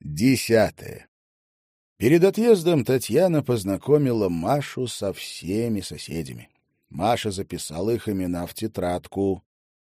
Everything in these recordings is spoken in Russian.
Десятое. Перед отъездом Татьяна познакомила Машу со всеми соседями. Маша записала их имена в тетрадку.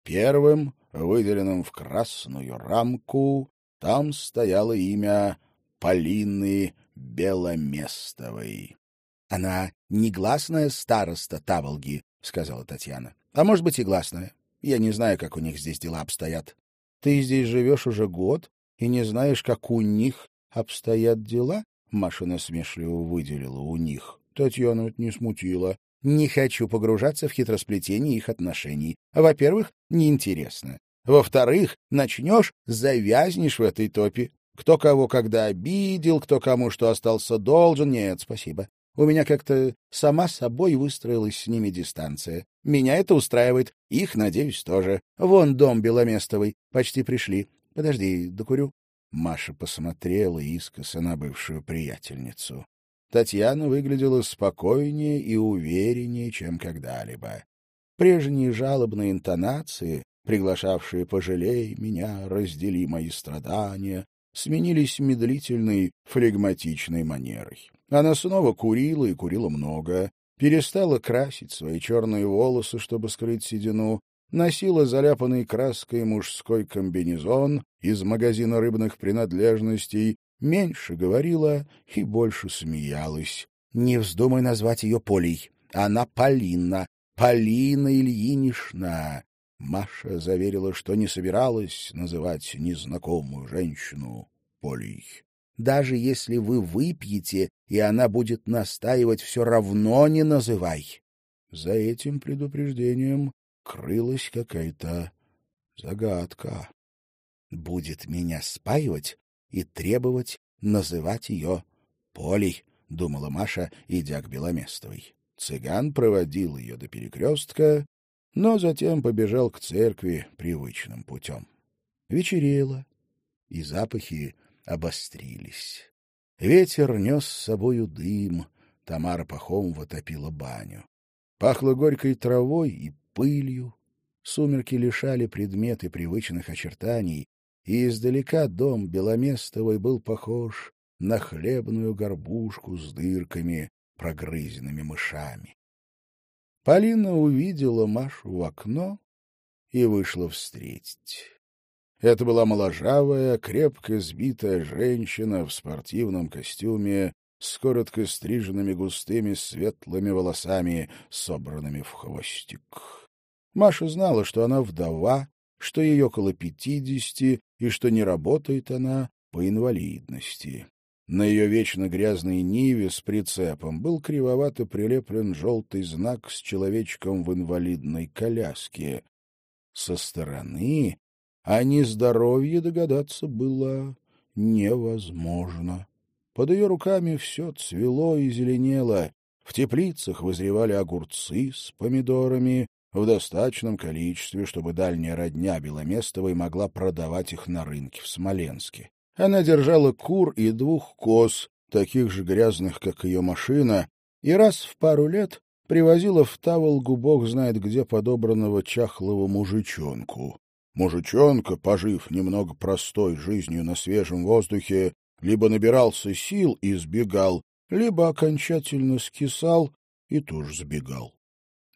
Первым, выделенным в красную рамку, там стояло имя Полины Беломестовой. — Она негласная староста Таволги, — сказала Татьяна. — А может быть и гласная. Я не знаю, как у них здесь дела обстоят. Ты здесь живешь уже год и не знаешь, как у них обстоят дела? Маша насмешливо выделила у них. Татьяна это не смутила. Не хочу погружаться в хитросплетение их отношений. Во-первых, неинтересно. Во-вторых, начнешь, завязнешь в этой топе. Кто кого когда обидел, кто кому что остался должен. Нет, спасибо. У меня как-то сама собой выстроилась с ними дистанция. Меня это устраивает. Их, надеюсь, тоже. Вон дом Беломестовый. Почти пришли. Подожди, докурю. Маша посмотрела искоса на бывшую приятельницу. Татьяна выглядела спокойнее и увереннее, чем когда-либо. Прежние жалобные интонации, приглашавшие «пожалей меня, раздели мои страдания», сменились медлительной, флегматичной манерой. Она снова курила и курила много, перестала красить свои черные волосы, чтобы скрыть седину, носила заляпанный краской мужской комбинезон из магазина рыбных принадлежностей, меньше говорила и больше смеялась. Не вздумай назвать ее Полей. Она Полина, Полина Ильинична. Маша заверила, что не собиралась называть незнакомую женщину Полей. Даже если вы выпьете, и она будет настаивать, все равно не называй. За этим предупреждением крылась какая-то загадка. Будет меня спаивать и требовать называть ее Полей, — думала Маша, идя к Беломестовой. Цыган проводил ее до перекрестка, но затем побежал к церкви привычным путем. Вечерело, и запахи обострились. Ветер нес с собою дым, Тамара Пахомова топила баню. Пахло горькой травой и пылью. Сумерки лишали предметы привычных очертаний, и издалека дом Беломестовой был похож на хлебную горбушку с дырками, прогрызенными мышами. Полина увидела Машу в окно и вышла встретить. Это была моложавая, крепко сбитая женщина в спортивном костюме с коротко стриженными густыми светлыми волосами, собранными в хвостик. Маша знала, что она вдова, что ей около пятидесяти и что не работает она по инвалидности. На ее вечно грязной ниве с прицепом был кривовато прилеплен желтый знак с человечком в инвалидной коляске. Со стороны о нездоровье догадаться было невозможно. Под ее руками все цвело и зеленело. В теплицах вызревали огурцы с помидорами в достаточном количестве, чтобы дальняя родня Беломестовой могла продавать их на рынке в Смоленске. Она держала кур и двух коз, таких же грязных, как ее машина, и раз в пару лет привозила в Таволгу бог знает где подобранного чахлого мужичонку. Мужичонка, пожив немного простой жизнью на свежем воздухе, либо набирался сил и сбегал, либо окончательно скисал и тоже сбегал.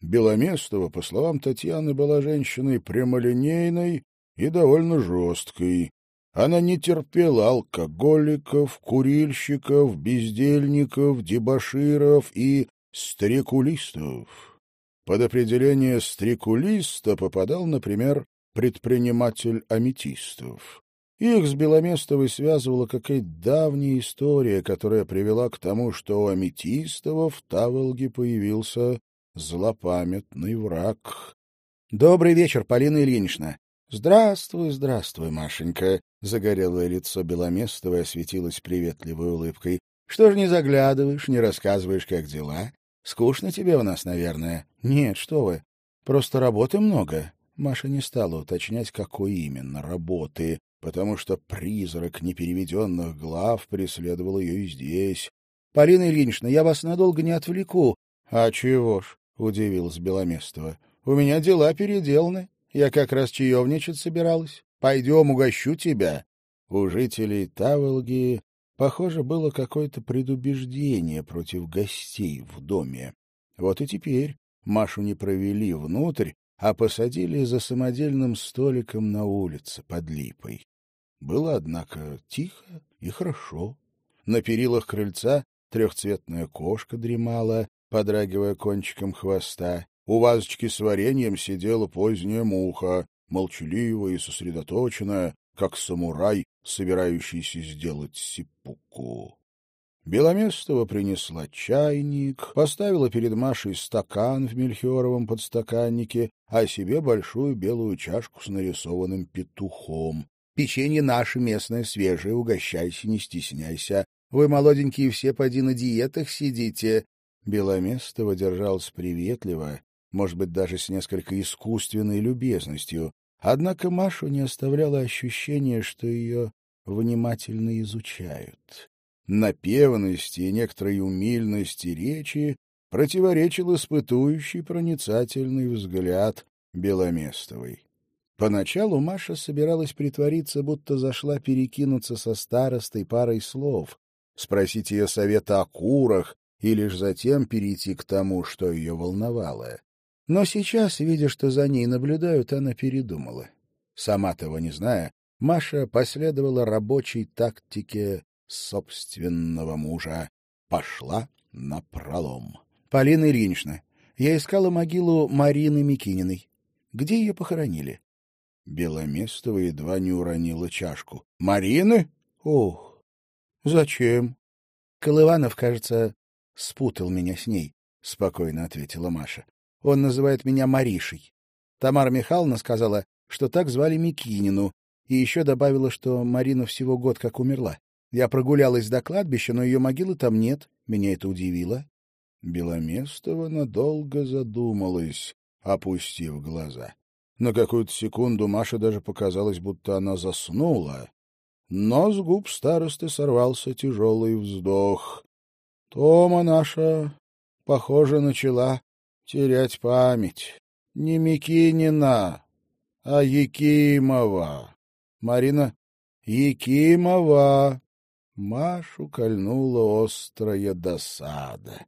Беломестова, по словам Татьяны, была женщиной прямолинейной и довольно жесткой. Она не терпела алкоголиков, курильщиков, бездельников, дебоширов и стрекулистов. Под определение стрекулиста попадал, например, предприниматель аметистов. Их с Беломестовой связывала какая-то давняя история, которая привела к тому, что у Аметистова в Таволге появился злопамятный враг. — Добрый вечер, Полина Ильинична. — Здравствуй, здравствуй, Машенька. Загорелое лицо Беломестовой осветилось приветливой улыбкой. — Что ж не заглядываешь, не рассказываешь, как дела? Скучно тебе у нас, наверное? — Нет, что вы. Просто работы много. Маша не стала уточнять, какой именно работы потому что призрак непереведенных глав преследовал ее и здесь. — Полина Ильинична, я вас надолго не отвлеку. — А чего ж, — удивилась Беломестова, — у меня дела переделаны. Я как раз чаевничать собиралась. Пойдем, угощу тебя. У жителей Таволги, похоже, было какое-то предубеждение против гостей в доме. Вот и теперь Машу не провели внутрь, а посадили за самодельным столиком на улице под липой. Было, однако, тихо и хорошо. На перилах крыльца трехцветная кошка дремала, подрагивая кончиком хвоста. У вазочки с вареньем сидела поздняя муха, молчаливая и сосредоточенная, как самурай, собирающийся сделать сипуку. Беломестова принесла чайник, поставила перед Машей стакан в мельхиоровом подстаканнике, а себе большую белую чашку с нарисованным петухом. «Печенье наше местное, свежее, угощайся, не стесняйся. Вы, молоденькие, все поди на диетах сидите». Беломестова держалась приветливо, может быть, даже с несколько искусственной любезностью, однако Машу не оставляло ощущение, что ее внимательно изучают. Напевности и некоторой умильности речи противоречил испытующий проницательный взгляд Беломестовой. Поначалу Маша собиралась притвориться, будто зашла перекинуться со старостой парой слов, спросить ее совета о курах и лишь затем перейти к тому, что ее волновало. Но сейчас, видя, что за ней наблюдают, она передумала. Сама того не зная, Маша последовала рабочей тактике собственного мужа. Пошла на пролом. Полина Ильинична, я искала могилу Марины Микининой. Где ее похоронили? Беломестова едва не уронила чашку. — Марины? — Ох, зачем? — Колыванов, кажется, спутал меня с ней, — спокойно ответила Маша. — Он называет меня Маришей. Тамара Михайловна сказала, что так звали Микинину, и еще добавила, что Марина всего год как умерла. Я прогулялась до кладбища, но ее могилы там нет. Меня это удивило. Беломестова надолго задумалась, опустив глаза. На какую-то секунду Маше даже показалось, будто она заснула. Но с губ старосты сорвался тяжелый вздох. Тома наша, похоже, начала терять память. Не Микинина, а Якимова. Марина Якимова. Машу кольнула острая досада.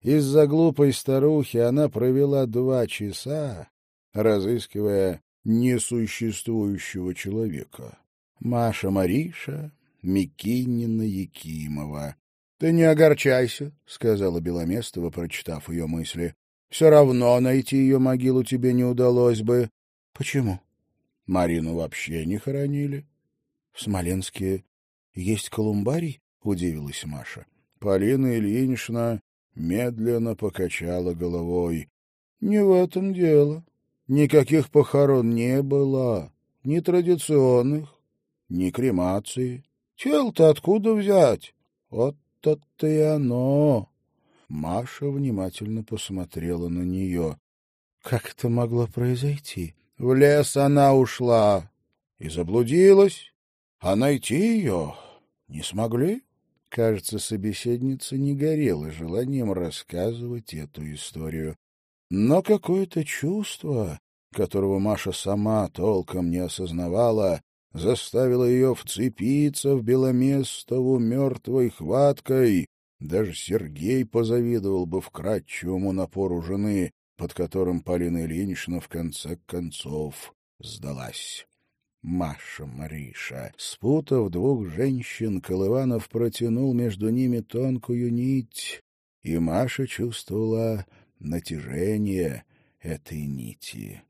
Из-за глупой старухи она провела два часа, разыскивая несуществующего человека. Маша Мариша, Микинина Якимова. — Ты не огорчайся, — сказала Беломестова, прочитав ее мысли. — Все равно найти ее могилу тебе не удалось бы. — Почему? — Марину вообще не хоронили. — В Смоленске есть колумбарий? — удивилась Маша. Полина Ильинична медленно покачала головой. — Не в этом дело. Никаких похорон не было, ни традиционных, ни кремации. Тел-то откуда взять? Вот то-то и оно. Маша внимательно посмотрела на нее. Как это могло произойти? В лес она ушла и заблудилась, а найти ее не смогли. Кажется, собеседница не горела желанием рассказывать эту историю. Но какое-то чувство, которого Маша сама толком не осознавала, заставило ее вцепиться в Беломестову мертвой хваткой. Даже Сергей позавидовал бы вкрадчивому напору жены, под которым Полина Ильинична в конце концов сдалась. Маша Мариша. Спутав двух женщин, Колыванов протянул между ними тонкую нить, и Маша чувствовала натяжение этой нити.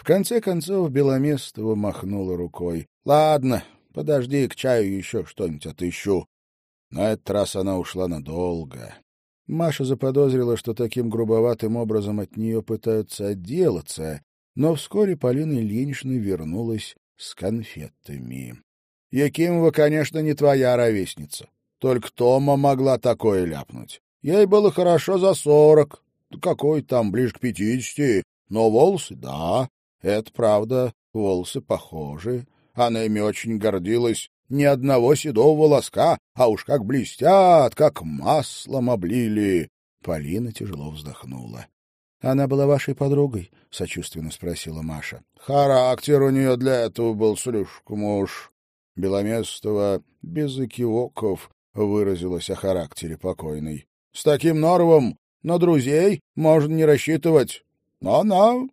В конце концов Беломестова махнула рукой. — Ладно, подожди, к чаю еще что-нибудь отыщу. На этот раз она ушла надолго. Маша заподозрила, что таким грубоватым образом от нее пытаются отделаться, но вскоре Полина Ильинична вернулась с конфетами. — Якимова, конечно, не твоя ровесница. Только Тома могла такое ляпнуть. Ей было хорошо за сорок, какой там, ближе к пятидесяти. Но волосы, да, это правда, волосы похожи. Она ими очень гордилась. Ни одного седого волоска, а уж как блестят, как маслом облили. Полина тяжело вздохнула. — Она была вашей подругой? — сочувственно спросила Маша. — Характер у нее для этого был слишком уж. Беломестова без экивоков выразилась о характере покойной. С таким норовом на друзей можно не рассчитывать. Но она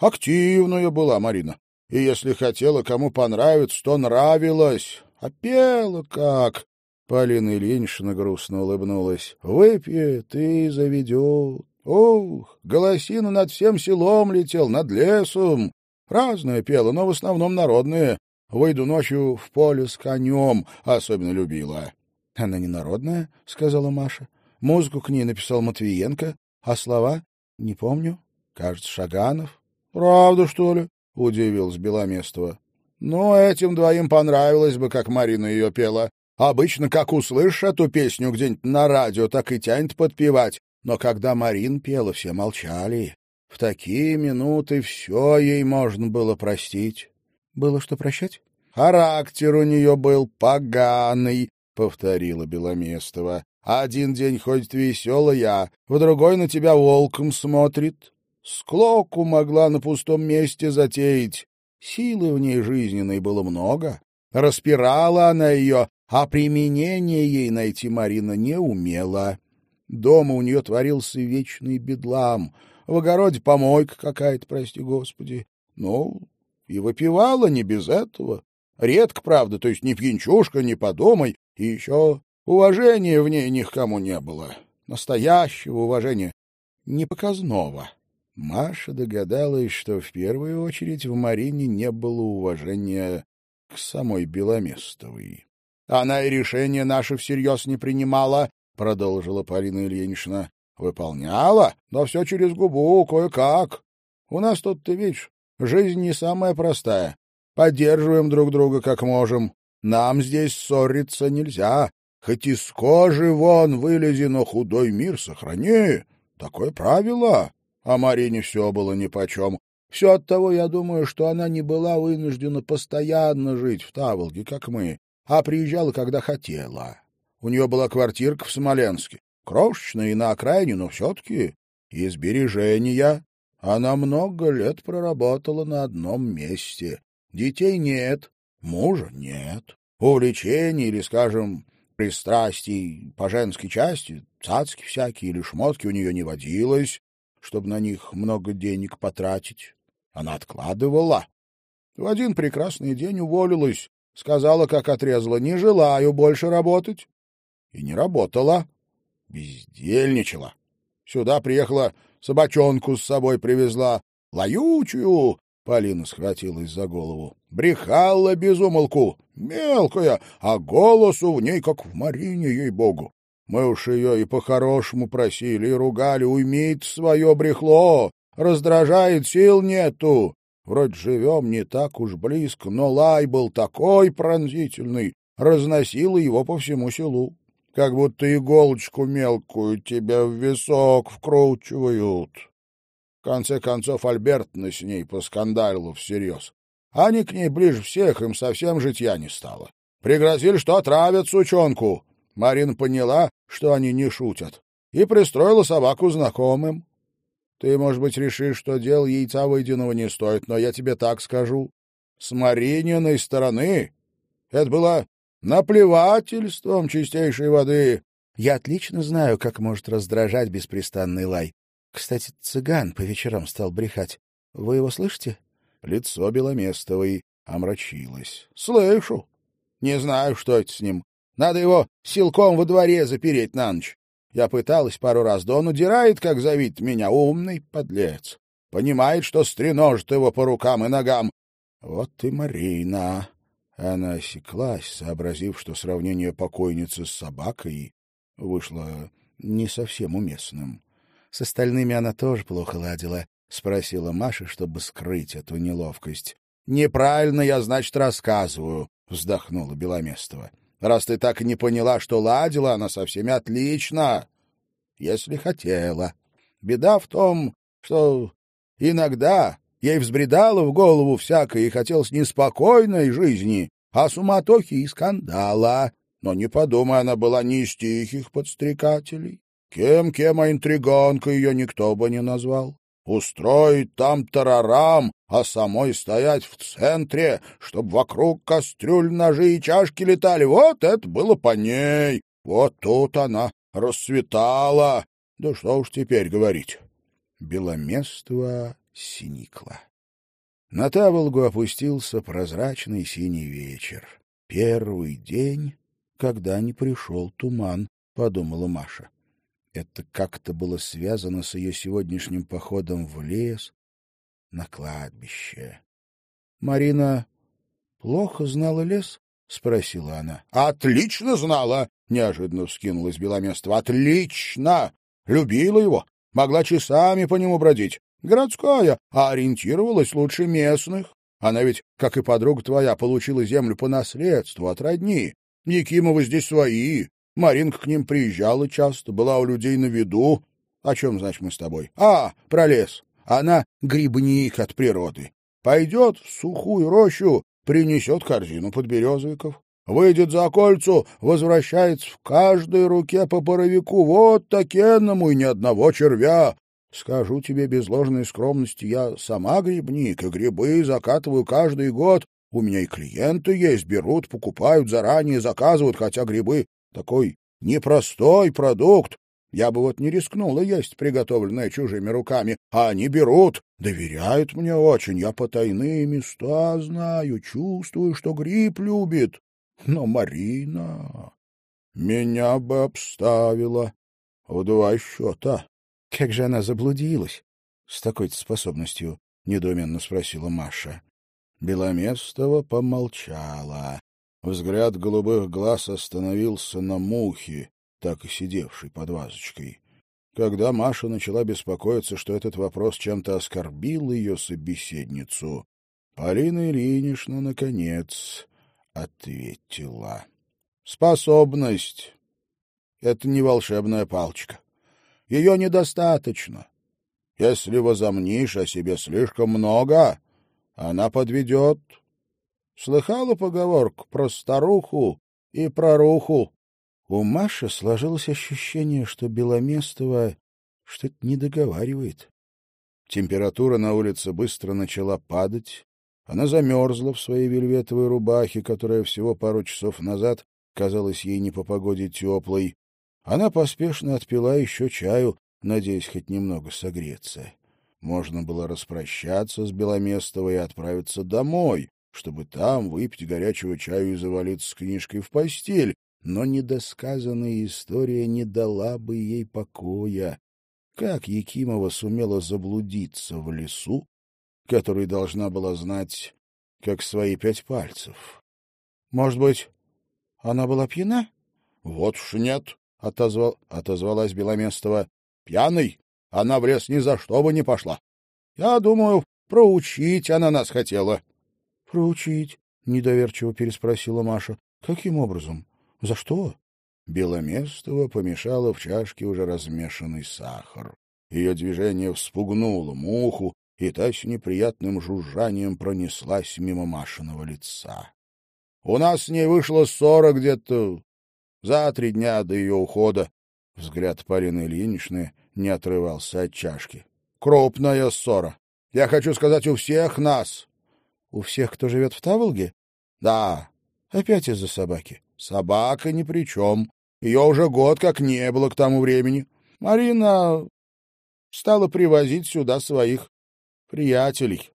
активная была, Марина. И если хотела кому понравиться, то нравилась. А пела как? Полина Ильинична грустно улыбнулась. Выпьет и заведет. Ух, голосина над всем селом летел, над лесом. Разное пела, но в основном народные. Выйду ночью в поле с конем, особенно любила. — Она не народная, — сказала Маша. — Музыку к ней написал Матвиенко, а слова — не помню. Кажется, Шаганов. — Правда, что ли? — удивилась Беломестова. — Ну, этим двоим понравилось бы, как Марина ее пела. Обычно, как услышишь эту песню где-нибудь на радио, так и тянет подпевать. Но когда Марин пела, все молчали. В такие минуты все ей можно было простить. — Было что прощать? — Характер у нее был поганый, — повторила Беломестова. — Один день ходит веселая, в другой на тебя волком смотрит. Склоку могла на пустом месте затеять. Силы в ней жизненной было много. Распирала она ее, а применение ей найти Марина не умела. Дома у нее творился вечный бедлам. В огороде помойка какая-то, прости господи. Ну, и выпивала не без этого. Редко, правда, то есть ни пьянчушка, ни подумай. И еще уважения в ней ни к кому не было. Настоящего уважения, не показного. Маша догадалась, что в первую очередь в Марине не было уважения к самой Беломестовой. Она и решение наше всерьез не принимала, — продолжила Полина Ильинична. — Выполняла, но все через губу, кое-как. У нас тут, ты видишь, жизнь не самая простая. Поддерживаем друг друга как можем. Нам здесь ссориться нельзя. Хоть из кожи вон вылези, но худой мир сохрани. Такое правило. А Марине все было нипочем. Все от того, я думаю, что она не была вынуждена постоянно жить в Таволге, как мы а приезжала, когда хотела. У нее была квартирка в Смоленске, крошечная и на окраине, но все-таки из сбережения. Она много лет проработала на одном месте. Детей нет, мужа нет. Увлечений или, скажем, пристрастий по женской части, цацки всякие или шмотки у нее не водилось, чтобы на них много денег потратить. Она откладывала. В один прекрасный день уволилась, Сказала, как отрезала, не желаю больше работать. И не работала. Бездельничала. Сюда приехала, собачонку с собой привезла. Лаючую. Полина схватилась за голову. Брехала безумолку. Мелкая, а голосу в ней, как в Марине, ей-богу. Мы уж ее и по-хорошему просили, и ругали, уймите свое брехло, раздражает, сил нету. Вроде живем не так уж близко, но лай был такой пронзительный, разносило его по всему селу. Как будто иголочку мелкую тебя в висок вкручивают. В конце концов, Альбертна с ней поскандалила всерьез. Они к ней ближе всех, им совсем житья не стало. Пригрозили, что отравят сучонку. Марина поняла, что они не шутят, и пристроила собаку знакомым. Ты, может быть, решишь, что дело яйца выеденного не стоит, но я тебе так скажу. С Марининой стороны это было наплевательством чистейшей воды. Я отлично знаю, как может раздражать беспрестанный лай. Кстати, цыган по вечерам стал брехать. Вы его слышите? Лицо Беломестовой омрачилось. — Слышу. Не знаю, что это с ним. Надо его силком во дворе запереть на ночь. Я пыталась пару раз, да он удирает, как зовит меня, умный подлец. Понимает, что стреножит его по рукам и ногам. Вот ты, Марина. Она осеклась, сообразив, что сравнение покойницы с собакой вышло не совсем уместным. С остальными она тоже плохо ладила, — спросила Маша, чтобы скрыть эту неловкость. — Неправильно я, значит, рассказываю, — вздохнула Беломестова раз ты так и не поняла, что ладила она со всеми отлично, если хотела. Беда в том, что иногда ей взбредало в голову всякое и хотелось неспокойной жизни, а суматохи и скандала. Но не подумай, она была не из тихих подстрекателей. Кем-кем, а интриганка ее никто бы не назвал. Устроить там тарарам, а самой стоять в центре, чтобы вокруг кастрюль, ножи и чашки летали. Вот это было по ней. Вот тут она расцветала. Да что уж теперь говорить. Беломество синикло. На Таволгу опустился прозрачный синий вечер. Первый день, когда не пришел туман, — подумала Маша. Это как-то было связано с ее сегодняшним походом в лес, на кладбище. — Марина плохо знала лес? — спросила она. — Отлично знала! — неожиданно вскинулась Беломестова. — Отлично! Любила его, могла часами по нему бродить. Городская, а ориентировалась лучше местных. Она ведь, как и подруга твоя, получила землю по наследству от родни. Якимовы здесь свои. Маринка к ним приезжала часто, была у людей на виду. О чем, значит, мы с тобой? А, про лес. Она грибник от природы. Пойдет в сухую рощу, принесет корзину подберезовиков. Выйдет за кольцу, возвращается в каждой руке по паровику, вот такенному и ни одного червя. Скажу тебе без ложной скромности, я сама грибник, и грибы закатываю каждый год. У меня и клиенты есть, берут, покупают заранее, заказывают, хотя грибы такой непростой продукт. Я бы вот не рискнула есть приготовленное чужими руками, а они берут, доверяют мне очень. Я потайные места знаю, чувствую, что гриб любит. Но Марина меня бы обставила в два счета. — Как же она заблудилась с такой-то способностью? — недоуменно спросила Маша. Беломестова помолчала. Взгляд голубых глаз остановился на мухе, так и сидевшей под вазочкой. Когда Маша начала беспокоиться, что этот вопрос чем-то оскорбил ее собеседницу, Полина Ильинична, наконец, ответила. — Способность — это не волшебная палочка. Ее недостаточно. Если возомнишь о себе слишком много, она подведет Слыхала поговорку про старуху и про руху? У Маши сложилось ощущение, что Беломестова что-то не договаривает. Температура на улице быстро начала падать. Она замерзла в своей вельветовой рубахе, которая всего пару часов назад казалась ей не по погоде теплой. Она поспешно отпила еще чаю, надеясь хоть немного согреться. Можно было распрощаться с Беломестовой и отправиться домой, чтобы там выпить горячего чаю и завалиться с книжкой в постель, но недосказанная история не дала бы ей покоя. Как Якимова сумела заблудиться в лесу, который должна была знать, как свои пять пальцев? Может быть, она была пьяна? — Вот уж нет, — отозвал, отозвалась Беломестова. — Пьяный она в лес ни за что бы не пошла. Я думаю, проучить она нас хотела. — Проучить? — недоверчиво переспросила Маша. — Каким образом? За что? Беломестова помешала в чашке уже размешанный сахар. Ее движение вспугнуло муху, и та с неприятным жужжанием пронеслась мимо Машиного лица. У нас с ней вышло ссора где-то за три дня до ее ухода. Взгляд Полины Ильиничны не отрывался от чашки. Крупная ссора. Я хочу сказать, у всех нас. У всех, кто живет в Таволге? Да. Опять из-за собаки. Собака ни при чем. Ее уже год как не было к тому времени. Марина стала привозить сюда своих приятелей.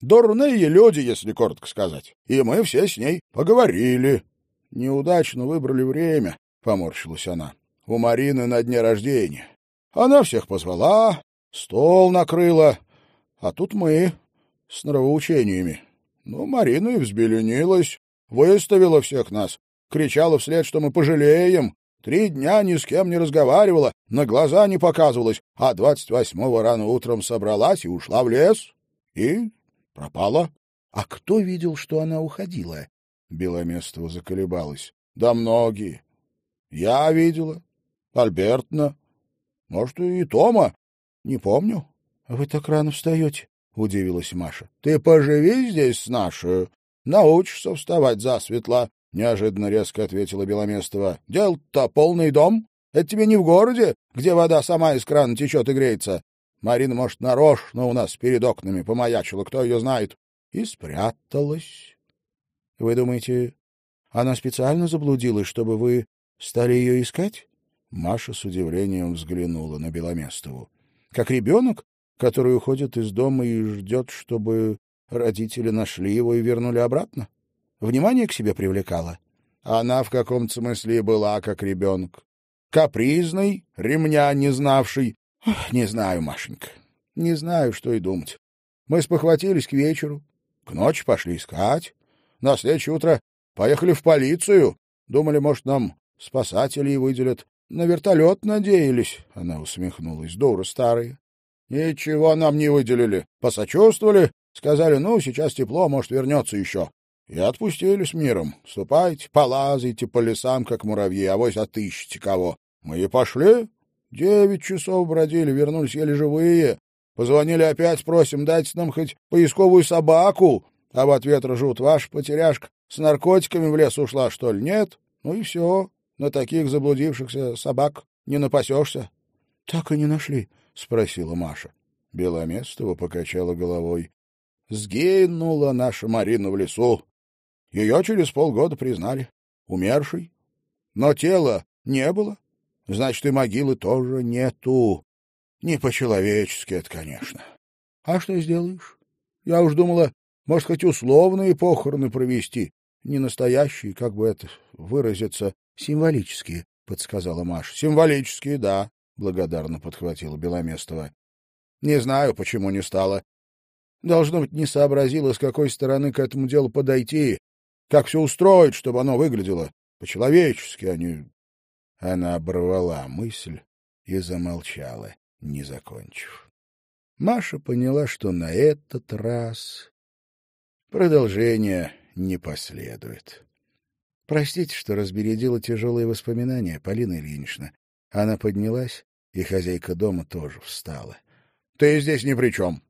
Дурные люди, если коротко сказать. И мы все с ней поговорили. Неудачно выбрали время, — поморщилась она. У Марины на дне рождения. Она всех позвала, стол накрыла, а тут мы с нравоучениями. Ну, Марина и взбеленилась, выставила всех нас, кричала вслед, что мы пожалеем. Три дня ни с кем не разговаривала, на глаза не показывалась, а двадцать восьмого рано утром собралась и ушла в лес. И пропала. А кто видел, что она уходила? Беломестова заколебалась. Да многие. Я видела. Альбертна. Может, и Тома. Не помню. — Вы так рано встаете? — удивилась Маша. — Ты поживи здесь с нашей. Научишься вставать засветло, — неожиданно резко ответила Беломестова. — Дел-то полный дом. Это тебе не в городе, где вода сама из крана течет и греется. Марина, может, нарочно у нас перед окнами помаячила, кто ее знает, и спряталась. Вы думаете, она специально заблудилась, чтобы вы стали ее искать? Маша с удивлением взглянула на Беломестову. Как ребенок, который уходит из дома и ждет, чтобы родители нашли его и вернули обратно? Внимание к себе привлекала? Она в каком-то смысле была как ребенок. Капризный, ремня не знавший. Не знаю, Машенька, не знаю, что и думать. Мы спохватились к вечеру, к ночи пошли искать. На следующее утро поехали в полицию. Думали, может, нам спасателей выделят. На вертолет надеялись. Она усмехнулась. Дура старая. Ничего нам не выделили. Посочувствовали. Сказали, ну, сейчас тепло, может, вернется еще. И отпустили с миром. Ступайте, полазайте по лесам, как муравьи, а вось отыщите кого. Мы и пошли. Девять часов бродили, вернулись еле живые. Позвонили опять, просим, дайте нам хоть поисковую собаку. А в ответ ржут, ваш потеряшка с наркотиками в лес ушла, что ли? Нет? Ну и все. На таких заблудившихся собак не напасешься. — Так и не нашли? — спросила Маша. Беломестова покачала головой. — Сгинула наша Марина в лесу. Ее через полгода признали. Умершей. Но тела не было. Значит, и могилы тоже нету. Не по-человечески это, конечно. А что сделаешь? Я уж думала, может, хоть условные похороны провести, не настоящие, как бы это выразиться, символические, — подсказала Маша. — Символические, да, — благодарно подхватила Беломестова. — Не знаю, почему не стала. Должно быть, не сообразила, с какой стороны к этому делу подойти, как все устроить, чтобы оно выглядело по-человечески, а не... Она оборвала мысль и замолчала, не закончив. Маша поняла, что на этот раз продолжение не последует. Простите, что разбередила тяжелые воспоминания, Полина Ильинична. Она поднялась, и хозяйка дома тоже встала. — Ты здесь ни при чем.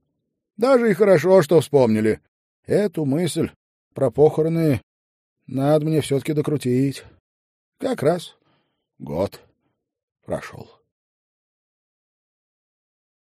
Даже и хорошо, что вспомнили. Эту мысль про похороны надо мне все-таки докрутить. Как раз год прошел.